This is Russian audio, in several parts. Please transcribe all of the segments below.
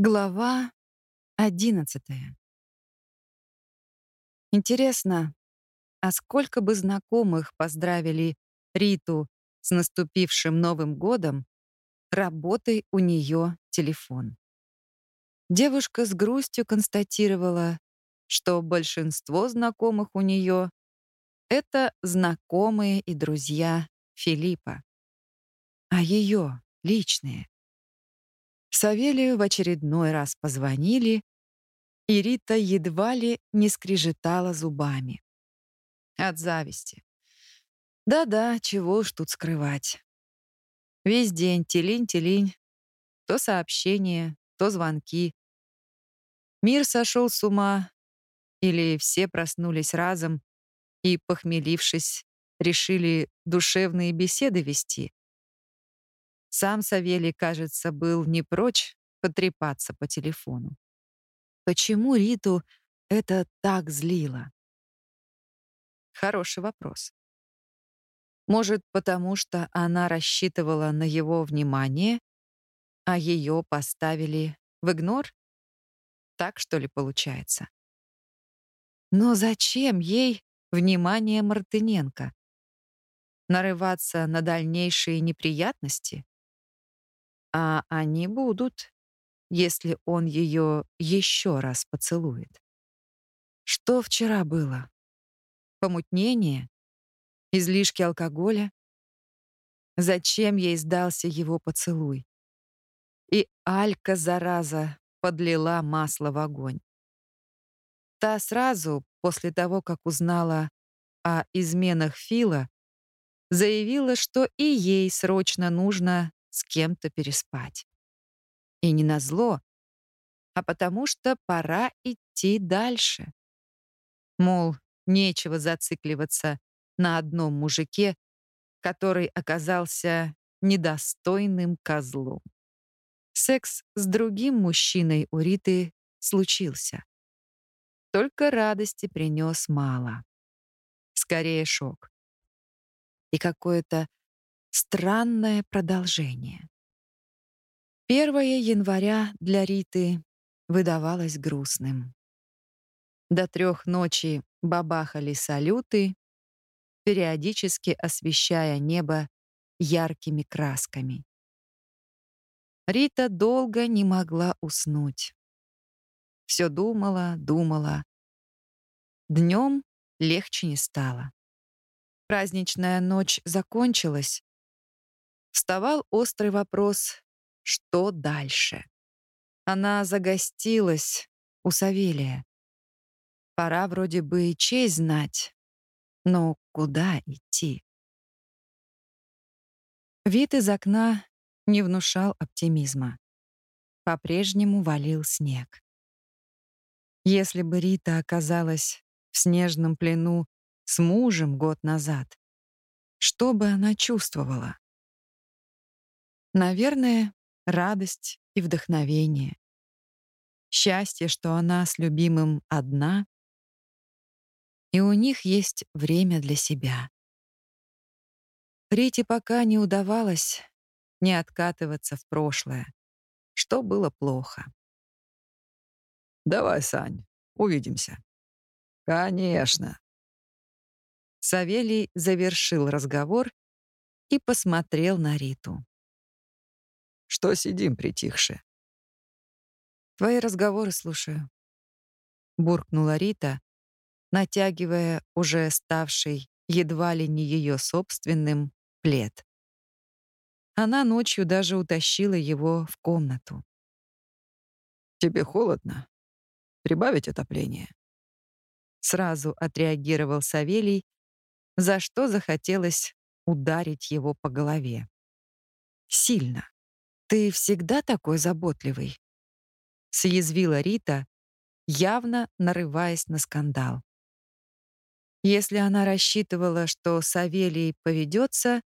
Глава одиннадцатая. Интересно, а сколько бы знакомых поздравили Риту с наступившим Новым годом, работой у нее телефон. Девушка с грустью констатировала, что большинство знакомых у нее — это знакомые и друзья Филиппа, а ее личные. Савелию в очередной раз позвонили, и Рита едва ли не скрежетала зубами. От зависти. Да-да, чего уж тут скрывать. Весь день телинь-телинь, то сообщения, то звонки. Мир сошел с ума, или все проснулись разом и, похмелившись, решили душевные беседы вести. Сам Савелий, кажется, был не прочь потрепаться по телефону. Почему Риту это так злило? Хороший вопрос. Может, потому что она рассчитывала на его внимание, а ее поставили в игнор? Так, что ли, получается? Но зачем ей внимание Мартыненко? Нарываться на дальнейшие неприятности? А они будут, если он ее еще раз поцелует. Что вчера было? Помутнение? Излишки алкоголя? Зачем ей сдался его поцелуй? И Алька, зараза, подлила масло в огонь. Та сразу, после того, как узнала о изменах Фила, заявила, что и ей срочно нужно с кем-то переспать. И не назло, а потому что пора идти дальше. Мол, нечего зацикливаться на одном мужике, который оказался недостойным козлом. Секс с другим мужчиной у Риты случился. Только радости принес мало. Скорее шок. И какое-то странное продолжение. 1 января для Риты выдавалось грустным. До трех ночи бабахали салюты, периодически освещая небо яркими красками. Рита долго не могла уснуть. Все думала, думала. Днем легче не стало. Праздничная ночь закончилась, вставал острый вопрос, что дальше? Она загостилась у Савелия. Пора вроде бы и честь знать, но куда идти? Вид из окна не внушал оптимизма. По-прежнему валил снег. Если бы Рита оказалась в снежном плену с мужем год назад, что бы она чувствовала? Наверное, радость и вдохновение. Счастье, что она с любимым одна, и у них есть время для себя. Рите пока не удавалось не откатываться в прошлое, что было плохо. «Давай, Сань, увидимся». «Конечно». Савелий завершил разговор и посмотрел на Риту. Что сидим притихши? Твои разговоры слушаю. Буркнула Рита, натягивая уже ставший едва ли не ее собственным плед. Она ночью даже утащила его в комнату. «Тебе холодно? Прибавить отопление?» Сразу отреагировал Савелий, за что захотелось ударить его по голове. Сильно. «Ты всегда такой заботливый?» — съязвила Рита, явно нарываясь на скандал. Если она рассчитывала, что Савелий поведется,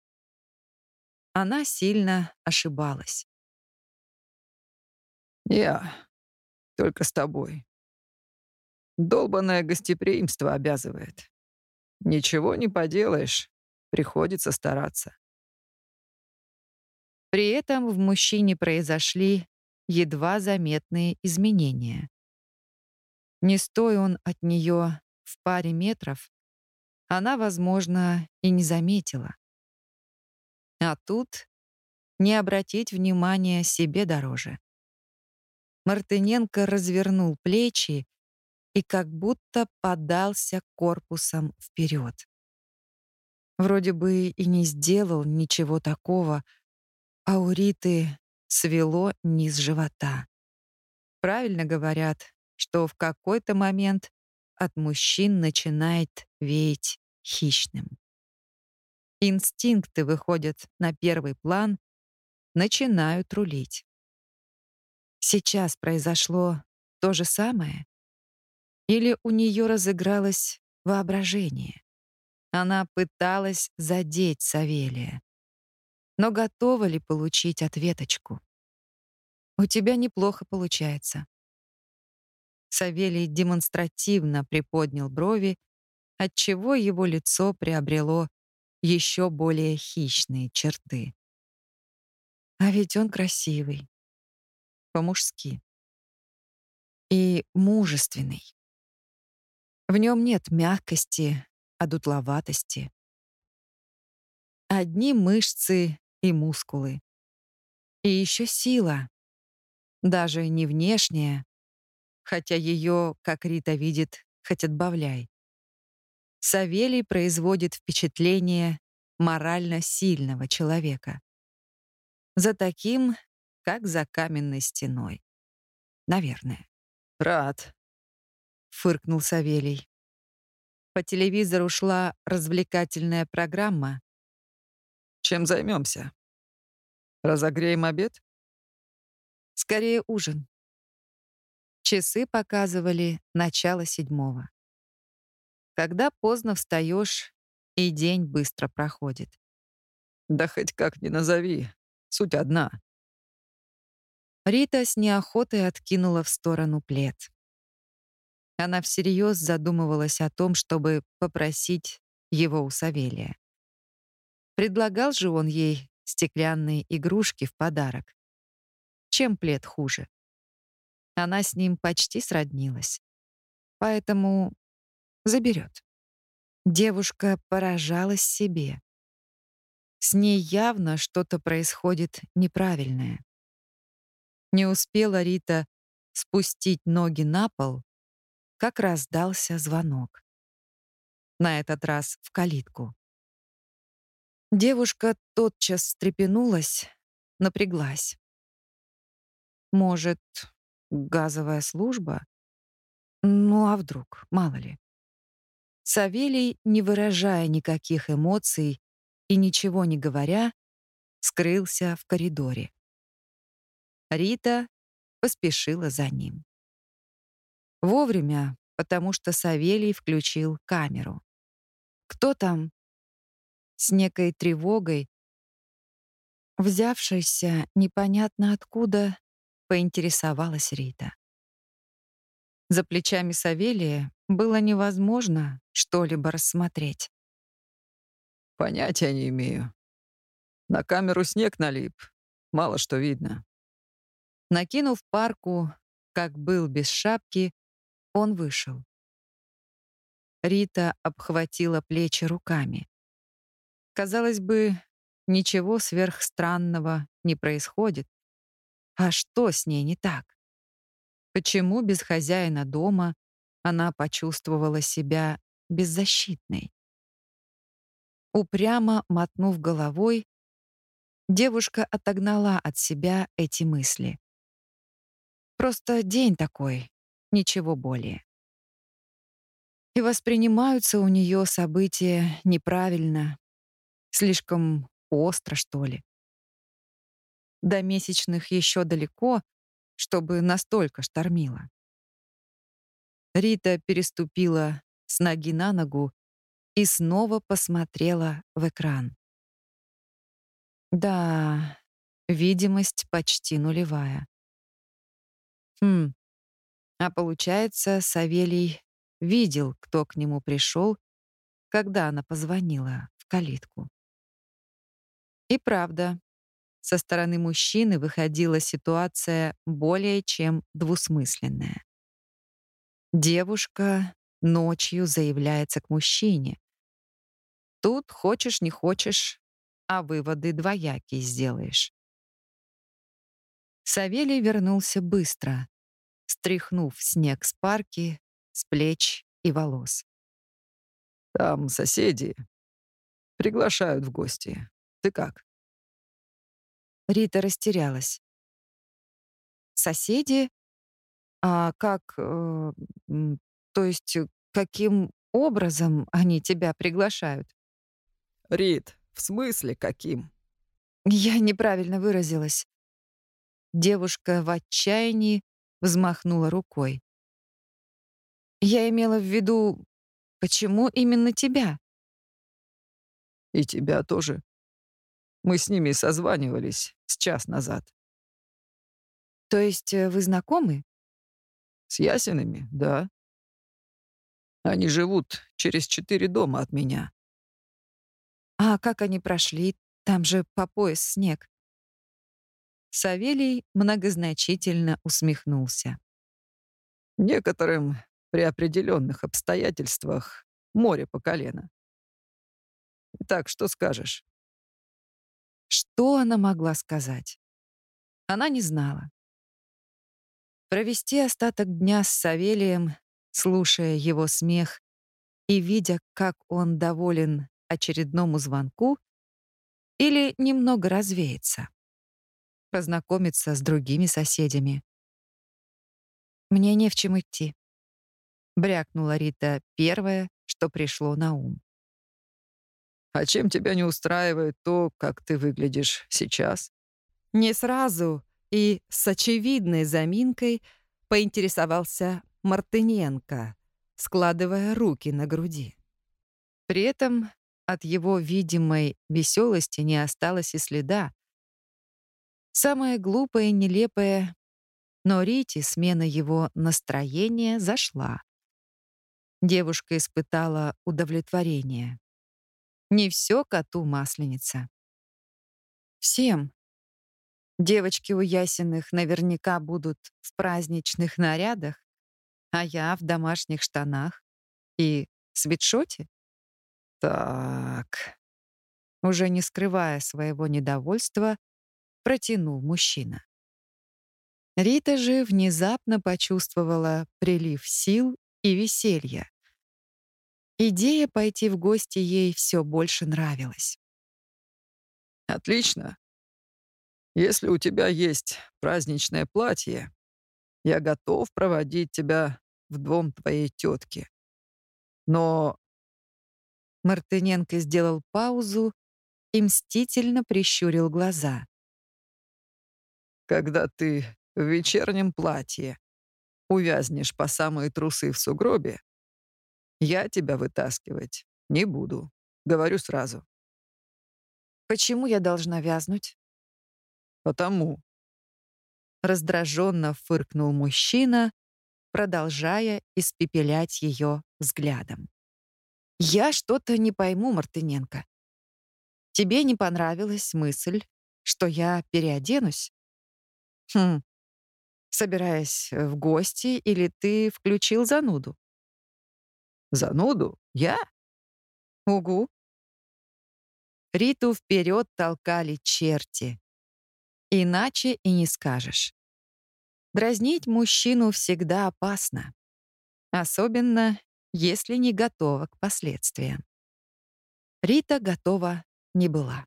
она сильно ошибалась. «Я только с тобой. Долбанное гостеприимство обязывает. Ничего не поделаешь, приходится стараться». При этом в мужчине произошли едва заметные изменения. Не стоя он от нее в паре метров, она, возможно, и не заметила. А тут не обратить внимания себе дороже. Мартыненко развернул плечи и как будто подался корпусом вперед. Вроде бы и не сделал ничего такого, а у Риты свело низ живота. Правильно говорят, что в какой-то момент от мужчин начинает веять хищным. Инстинкты выходят на первый план, начинают рулить. Сейчас произошло то же самое? Или у нее разыгралось воображение? Она пыталась задеть Савелия. Но готова ли получить ответочку? У тебя неплохо получается. Савелий демонстративно приподнял брови, отчего его лицо приобрело еще более хищные черты. А ведь он красивый. По-мужски. И мужественный. В нем нет мягкости, одутловатости. Одни мышцы и мускулы. И еще сила. Даже не внешняя, хотя ее, как Рита видит, хоть отбавляй. Савелий производит впечатление морально сильного человека. За таким, как за каменной стеной. Наверное. «Рад», — фыркнул Савелий. По телевизору шла развлекательная программа. «Чем займемся? Разогреем обед?» «Скорее ужин». Часы показывали начало седьмого. Когда поздно встаешь, и день быстро проходит. Да хоть как ни назови, суть одна. Рита с неохотой откинула в сторону плед. Она всерьез задумывалась о том, чтобы попросить его у Савелия. Предлагал же он ей стеклянные игрушки в подарок. Чем плед хуже? Она с ним почти сроднилась. Поэтому заберет. Девушка поражалась себе. С ней явно что-то происходит неправильное. Не успела Рита спустить ноги на пол, как раздался звонок. На этот раз в калитку. Девушка тотчас встрепенулась, напряглась. Может, газовая служба? Ну а вдруг, мало ли. Савелий, не выражая никаких эмоций и ничего не говоря, скрылся в коридоре. Рита поспешила за ним. Вовремя, потому что Савелий включил камеру. «Кто там?» С некой тревогой, взявшейся непонятно откуда, поинтересовалась Рита. За плечами Савелия было невозможно что-либо рассмотреть. Понятия не имею. На камеру снег налип. Мало что видно. Накинув парку, как был без шапки, он вышел. Рита обхватила плечи руками. Казалось бы, ничего сверхстранного не происходит. А что с ней не так? Почему без хозяина дома она почувствовала себя беззащитной? Упрямо мотнув головой, девушка отогнала от себя эти мысли. Просто день такой, ничего более. И воспринимаются у нее события неправильно, слишком остро, что ли. До месячных еще далеко, чтобы настолько штормило. Рита переступила с ноги на ногу и снова посмотрела в экран. Да, видимость почти нулевая. Хм, а получается, Савелий видел, кто к нему пришел, когда она позвонила в калитку. И правда, со стороны мужчины выходила ситуация более чем двусмысленная. Девушка ночью заявляется к мужчине. Тут хочешь не хочешь, а выводы двоякие сделаешь. Савелий вернулся быстро, стряхнув снег с парки, с плеч и волос. «Там соседи. Приглашают в гости. Ты как?» Рита растерялась. «Соседи? А как... Э, то есть каким образом они тебя приглашают?» «Рит, в смысле каким?» Я неправильно выразилась. Девушка в отчаянии взмахнула рукой. Я имела в виду, почему именно тебя? И тебя тоже. Мы с ними созванивались с час назад. То есть э, вы знакомы? С Ясинами, да. Они живут через четыре дома от меня. А как они прошли? Там же по пояс снег. Савелий многозначительно усмехнулся. Некоторым при определенных обстоятельствах море по колено. Так что скажешь? Что она могла сказать? Она не знала. Провести остаток дня с Савелием, слушая его смех и видя, как он доволен очередному звонку, или немного развеяться познакомиться с другими соседями. «Мне не в чем идти», — брякнула Рита первое, что пришло на ум. «А чем тебя не устраивает то, как ты выглядишь сейчас?» Не сразу и с очевидной заминкой поинтересовался Мартыненко, складывая руки на груди. При этом от его видимой веселости не осталось и следа, Самое глупое и нелепое, но Рите смена его настроения зашла. Девушка испытала удовлетворение. Не все коту масленица. Всем. Девочки у Ясиных наверняка будут в праздничных нарядах, а я в домашних штанах и свитшоте. Так. Уже не скрывая своего недовольства, протянул мужчина. Рита же внезапно почувствовала прилив сил и веселья. Идея пойти в гости ей все больше нравилась. «Отлично. Если у тебя есть праздничное платье, я готов проводить тебя в дом твоей тетки. Но...» Мартыненко сделал паузу и мстительно прищурил глаза когда ты в вечернем платье увязнешь по самые трусы в сугробе, я тебя вытаскивать не буду. Говорю сразу. Почему я должна вязнуть? Потому. Раздраженно фыркнул мужчина, продолжая испепелять ее взглядом. Я что-то не пойму, Мартыненко. Тебе не понравилась мысль, что я переоденусь? Хм. Собираясь в гости, или ты включил зануду? Зануду? Я? Угу. Риту вперед толкали черти. Иначе и не скажешь. Дразнить мужчину всегда опасно. Особенно, если не готова к последствиям. Рита готова не была.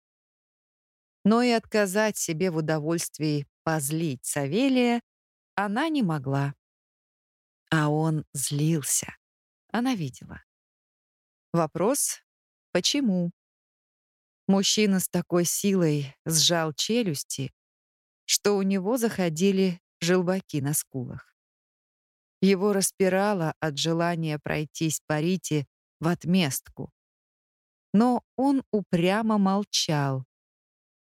Но и отказать себе в удовольствии позлить Савелия она не могла. А он злился. Она видела. Вопрос — почему? Мужчина с такой силой сжал челюсти, что у него заходили желваки на скулах. Его распирало от желания пройтись по Рите в отместку. Но он упрямо молчал,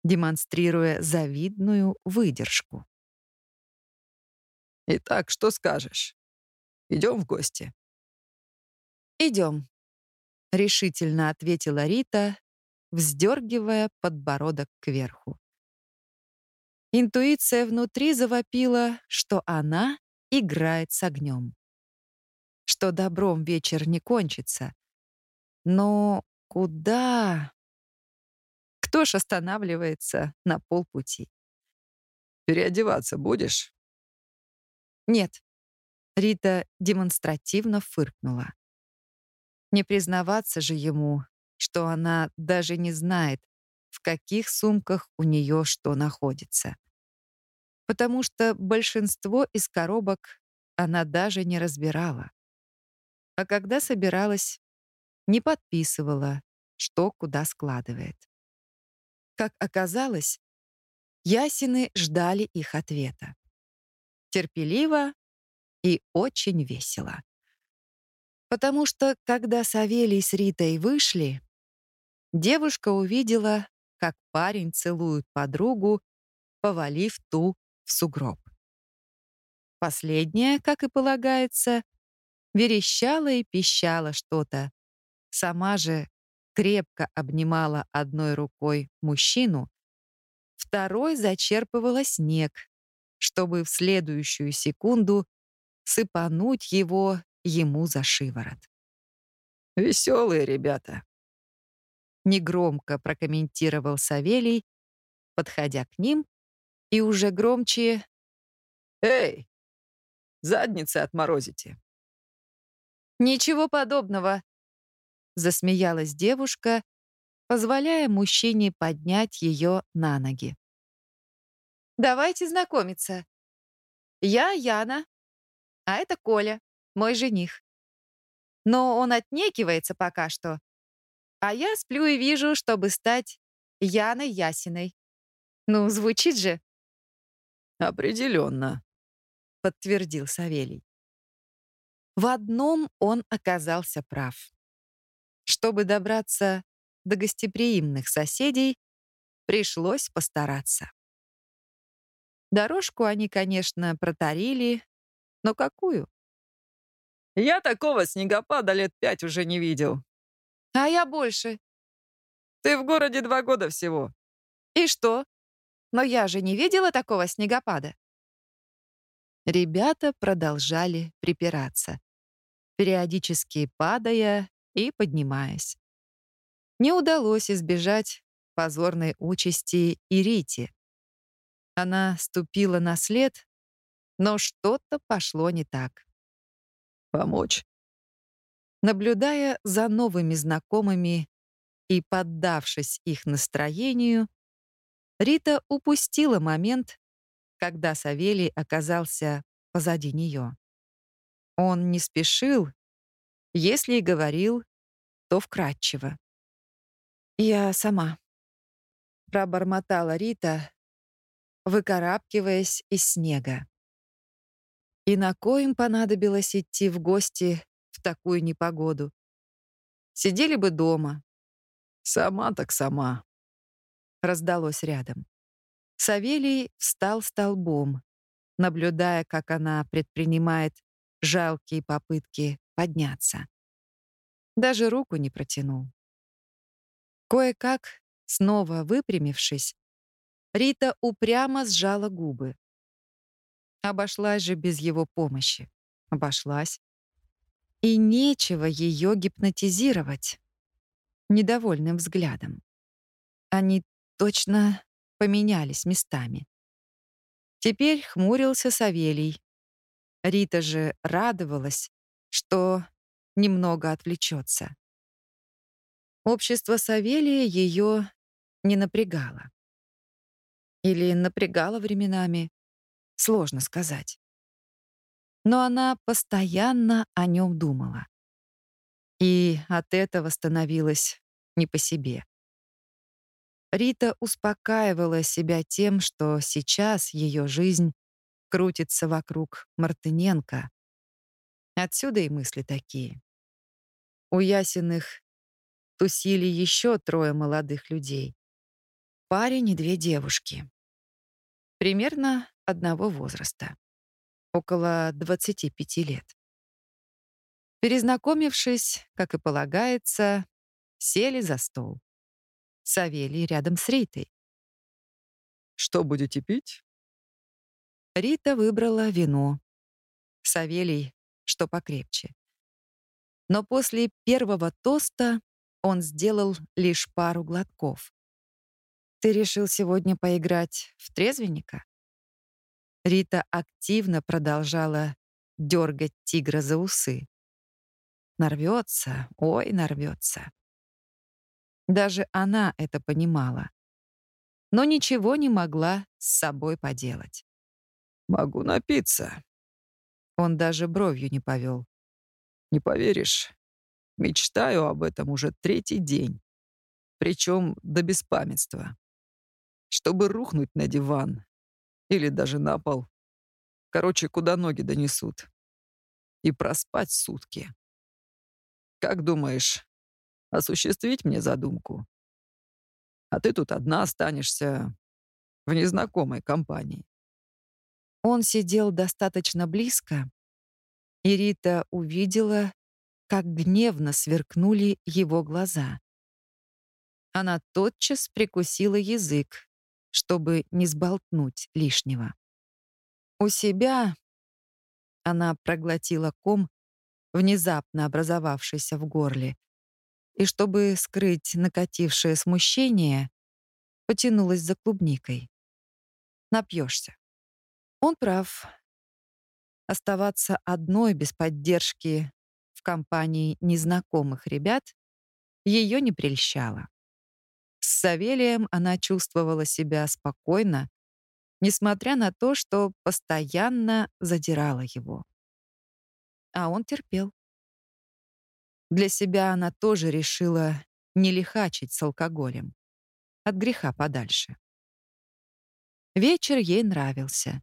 демонстрируя завидную выдержку. «Итак, что скажешь? Идем в гости?» «Идем», — решительно ответила Рита, вздергивая подбородок кверху. Интуиция внутри завопила, что она играет с огнем. Что добром вечер не кончится. Но куда? Кто ж останавливается на полпути? «Переодеваться будешь?» «Нет». Рита демонстративно фыркнула. Не признаваться же ему, что она даже не знает, в каких сумках у нее что находится. Потому что большинство из коробок она даже не разбирала. А когда собиралась, не подписывала, что куда складывает. Как оказалось, Ясины ждали их ответа. Терпеливо и очень весело. Потому что, когда Савелий с Ритой вышли, девушка увидела, как парень целует подругу, повалив ту в сугроб. Последняя, как и полагается, верещала и пищала что-то. Сама же крепко обнимала одной рукой мужчину, второй зачерпывала снег, чтобы в следующую секунду сыпануть его ему за шиворот. «Веселые ребята», — негромко прокомментировал Савелий, подходя к ним, и уже громче «Эй, задницы отморозите!» «Ничего подобного!» — засмеялась девушка, позволяя мужчине поднять ее на ноги. «Давайте знакомиться. Я Яна, а это Коля, мой жених. Но он отнекивается пока что, а я сплю и вижу, чтобы стать Яной Ясиной. Ну, звучит же?» «Определенно», — подтвердил Савелий. В одном он оказался прав. Чтобы добраться до гостеприимных соседей, пришлось постараться. Дорожку они, конечно, протарили, но какую? Я такого снегопада лет пять уже не видел. А я больше. Ты в городе два года всего. И что? Но я же не видела такого снегопада. Ребята продолжали припираться, периодически падая и поднимаясь. Не удалось избежать позорной участи и Рите. Она ступила на след, но что-то пошло не так. «Помочь?» Наблюдая за новыми знакомыми и поддавшись их настроению, Рита упустила момент, когда Савелий оказался позади нее. Он не спешил, если и говорил, то вкратчиво. «Я сама», — пробормотала Рита, выкарабкиваясь из снега. И на коим понадобилось идти в гости в такую непогоду? Сидели бы дома. «Сама так сама», раздалось рядом. Савелий встал столбом, наблюдая, как она предпринимает жалкие попытки подняться. Даже руку не протянул. Кое-как, снова выпрямившись, Рита упрямо сжала губы. Обошлась же без его помощи. Обошлась. И нечего ее гипнотизировать недовольным взглядом. Они точно поменялись местами. Теперь хмурился Савелий. Рита же радовалась, что немного отвлечется. Общество Савелия ее не напрягало. Или напрягало временами, сложно сказать. Но она постоянно о нем думала. И от этого становилось не по себе. Рита успокаивала себя тем, что сейчас ее жизнь крутится вокруг Мартыненко. Отсюда и мысли такие. У Ясиных тусили еще трое молодых людей. Парень и две девушки. Примерно одного возраста. Около 25 лет. Перезнакомившись, как и полагается, сели за стол. Савелий рядом с Ритой. Что будете пить? Рита выбрала вино. Савелий, что покрепче. Но после первого тоста он сделал лишь пару глотков. «Ты решил сегодня поиграть в трезвенника?» Рита активно продолжала дергать тигра за усы. Нарвется, ой, нарвется. Даже она это понимала. Но ничего не могла с собой поделать. «Могу напиться». Он даже бровью не повел. «Не поверишь, мечтаю об этом уже третий день. Причем до беспамятства. Чтобы рухнуть на диван или даже на пол. Короче, куда ноги донесут. И проспать сутки. Как думаешь, осуществить мне задумку? А ты тут одна останешься в незнакомой компании. Он сидел достаточно близко, и Рита увидела, как гневно сверкнули его глаза. Она тотчас прикусила язык, чтобы не сболтнуть лишнего. У себя она проглотила ком, внезапно образовавшийся в горле, и, чтобы скрыть накатившее смущение, потянулась за клубникой. Напьешься. Он прав. Оставаться одной без поддержки в компании незнакомых ребят ее не прельщало. Савелием она чувствовала себя спокойно, несмотря на то, что постоянно задирала его. А он терпел. Для себя она тоже решила не лихачить с алкоголем. От греха подальше. Вечер ей нравился.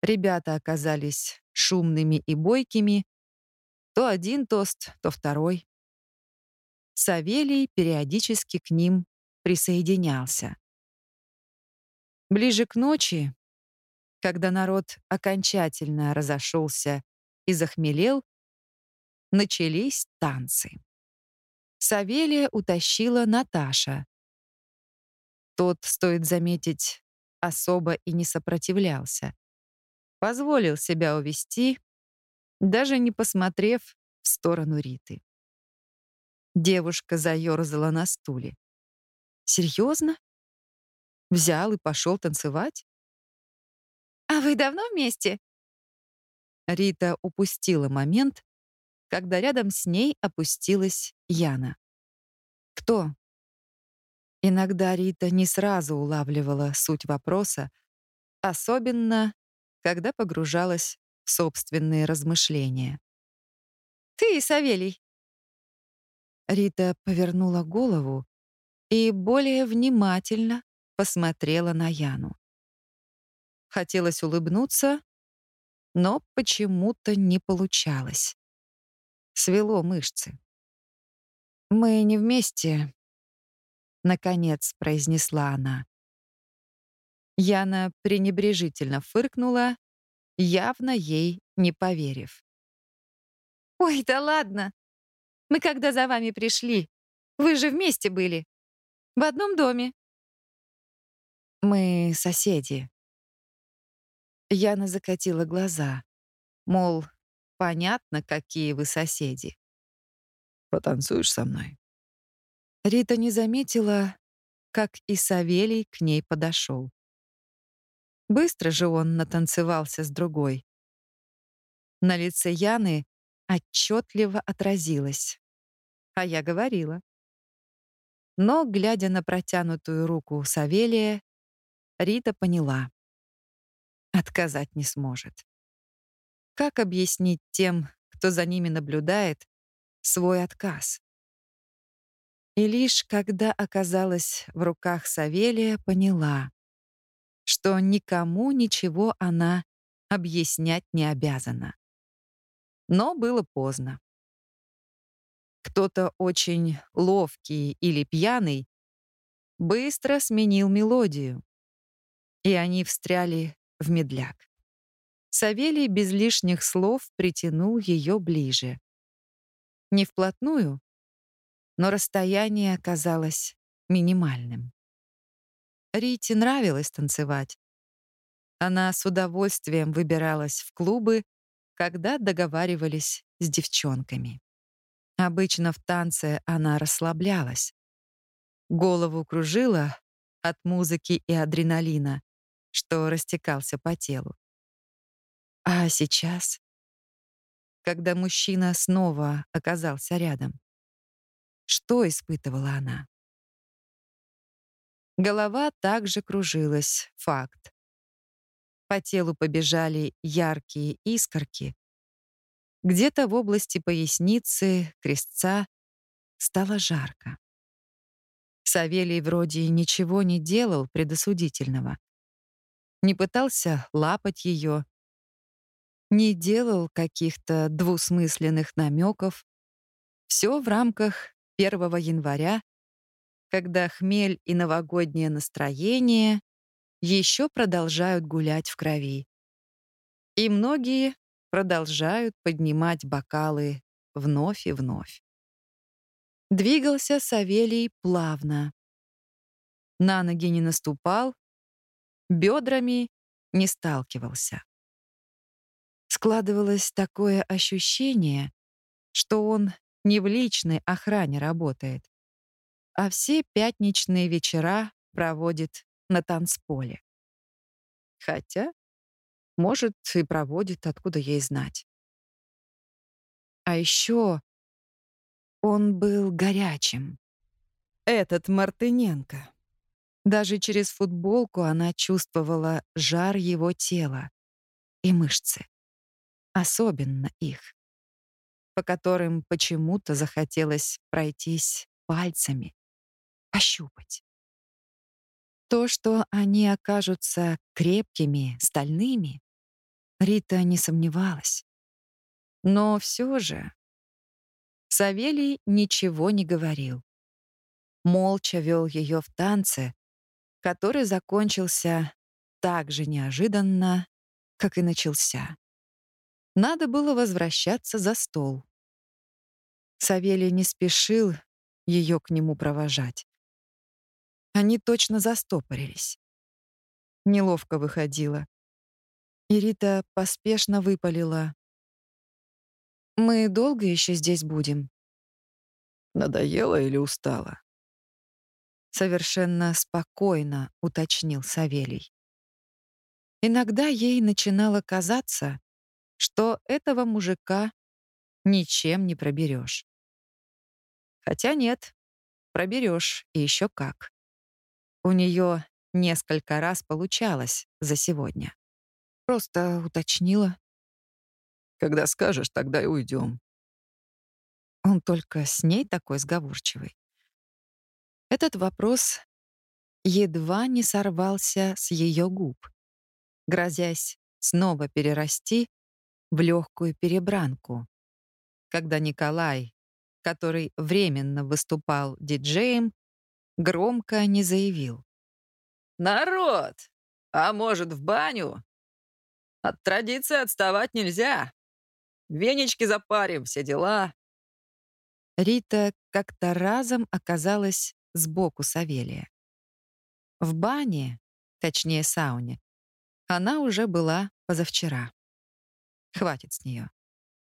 Ребята оказались шумными и бойкими. То один тост, то второй. Савелий периодически к ним присоединялся. Ближе к ночи, когда народ окончательно разошелся и захмелел, начались танцы. Савелия утащила Наташа. Тот, стоит заметить, особо и не сопротивлялся. Позволил себя увести, даже не посмотрев в сторону Риты. Девушка заёрзала на стуле. Серьезно? Взял и пошел танцевать? А вы давно вместе? Рита упустила момент, когда рядом с ней опустилась Яна. Кто? Иногда Рита не сразу улавливала суть вопроса, особенно когда погружалась в собственные размышления. «Ты, Савелий!» Рита повернула голову и более внимательно посмотрела на Яну. Хотелось улыбнуться, но почему-то не получалось. Свело мышцы. «Мы не вместе», — наконец произнесла она. Яна пренебрежительно фыркнула, явно ей не поверив. «Ой, да ладно! Мы когда за вами пришли, вы же вместе были. В одном доме. Мы соседи. Яна закатила глаза. Мол, понятно, какие вы соседи. Потанцуешь со мной? Рита не заметила, как и Савелий к ней подошел. Быстро же он натанцевался с другой. На лице Яны отчетливо отразилось. А я говорила. Но, глядя на протянутую руку Савелия, Рита поняла. Отказать не сможет. Как объяснить тем, кто за ними наблюдает, свой отказ? И лишь когда оказалась в руках Савелия, поняла, что никому ничего она объяснять не обязана. Но было поздно. Кто-то очень ловкий или пьяный быстро сменил мелодию, и они встряли в медляк. Савелий без лишних слов притянул ее ближе. Не вплотную, но расстояние оказалось минимальным. Рите нравилось танцевать. Она с удовольствием выбиралась в клубы, когда договаривались с девчонками. Обычно в танце она расслаблялась. Голову кружила от музыки и адреналина, что растекался по телу. А сейчас, когда мужчина снова оказался рядом, что испытывала она? Голова также кружилась, факт. По телу побежали яркие искорки. Где-то в области поясницы, крестца стало жарко. Савелий вроде ничего не делал предосудительного. Не пытался лапать ее, не делал каких-то двусмысленных намеков. Все в рамках 1 января, когда хмель и новогоднее настроение еще продолжают гулять в крови. И многие продолжают поднимать бокалы вновь и вновь. Двигался Савелий плавно. На ноги не наступал, бедрами не сталкивался. Складывалось такое ощущение, что он не в личной охране работает, а все пятничные вечера проводит на танцполе. Хотя, может, и проводит, откуда ей знать. А еще он был горячим. Этот Мартыненко. Даже через футболку она чувствовала жар его тела и мышцы. Особенно их, по которым почему-то захотелось пройтись пальцами, пощупать. То, что они окажутся крепкими, стальными, Рита не сомневалась. Но все же Савелий ничего не говорил. Молча вел ее в танце, который закончился так же неожиданно, как и начался. Надо было возвращаться за стол. Савелий не спешил ее к нему провожать. Они точно застопорились. Неловко выходило. И Рита поспешно выпалила. «Мы долго еще здесь будем?» «Надоело или устала?» Совершенно спокойно уточнил Савелий. Иногда ей начинало казаться, что этого мужика ничем не проберешь. Хотя нет, проберешь и еще как. У нее несколько раз получалось за сегодня. Просто уточнила. Когда скажешь, тогда и уйдем. Он только с ней такой сговорчивый. Этот вопрос едва не сорвался с ее губ, грозясь снова перерасти в легкую перебранку, когда Николай, который временно выступал диджеем, громко не заявил. «Народ! А может, в баню? От традиции отставать нельзя. Венечки запарим, все дела». Рита как-то разом оказалась сбоку Савелия. В бане, точнее сауне, она уже была позавчера. Хватит с нее.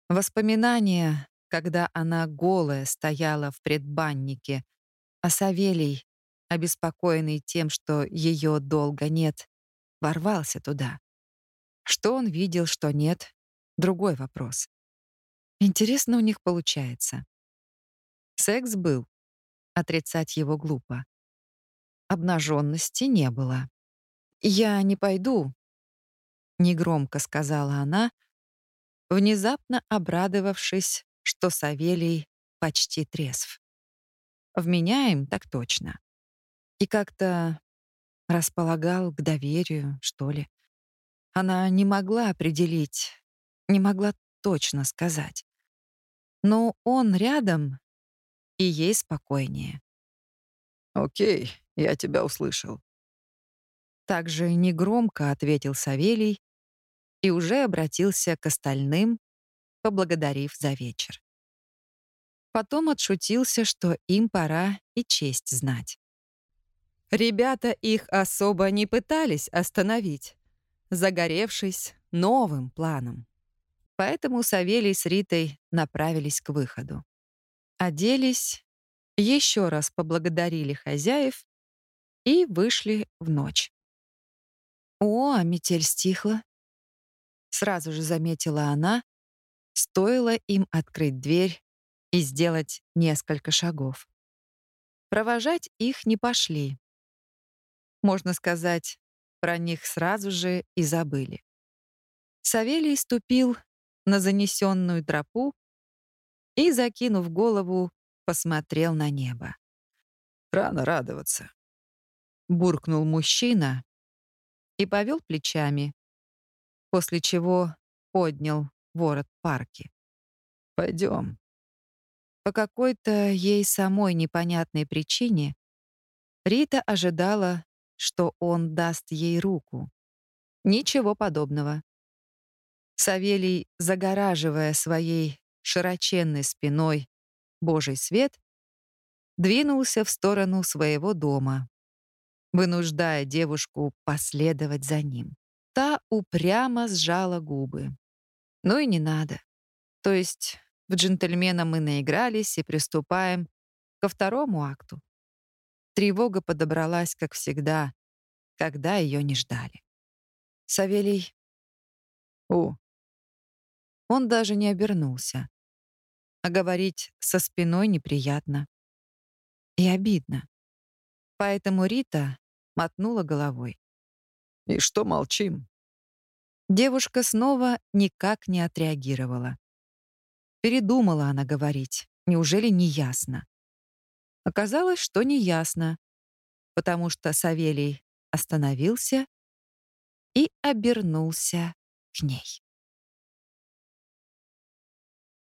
Воспоминания, когда она голая стояла в предбаннике а Савелий, обеспокоенный тем, что ее долго нет, ворвался туда. Что он видел, что нет — другой вопрос. Интересно у них получается. Секс был. Отрицать его глупо. Обнаженности не было. «Я не пойду», — негромко сказала она, внезапно обрадовавшись, что Савелий почти трезв. Вменяем, так точно. И как-то располагал к доверию, что ли. Она не могла определить, не могла точно сказать. Но он рядом, и ей спокойнее. «Окей, я тебя услышал». Также негромко ответил Савелий и уже обратился к остальным, поблагодарив за вечер. Потом отшутился, что им пора и честь знать. Ребята их особо не пытались остановить, загоревшись новым планом. Поэтому Савелий с Ритой направились к выходу. Оделись, еще раз поблагодарили хозяев и вышли в ночь. «О, а метель стихла!» Сразу же заметила она, стоило им открыть дверь и сделать несколько шагов. Провожать их не пошли. Можно сказать, про них сразу же и забыли. Савелий ступил на занесенную тропу и, закинув голову, посмотрел на небо. «Рано радоваться», — буркнул мужчина и повел плечами, после чего поднял ворот парки. «Пойдем». По какой-то ей самой непонятной причине Рита ожидала, что он даст ей руку. Ничего подобного. Савелий, загораживая своей широченной спиной Божий свет, двинулся в сторону своего дома, вынуждая девушку последовать за ним. Та упрямо сжала губы. Ну и не надо. То есть в джентльмена мы наигрались и приступаем ко второму акту. Тревога подобралась, как всегда, когда ее не ждали. Савелий... О, он даже не обернулся. А говорить со спиной неприятно. И обидно. Поэтому Рита мотнула головой. «И что молчим?» Девушка снова никак не отреагировала. Передумала она говорить. Неужели не ясно? Оказалось, что не ясно, потому что Савелий остановился и обернулся к ней.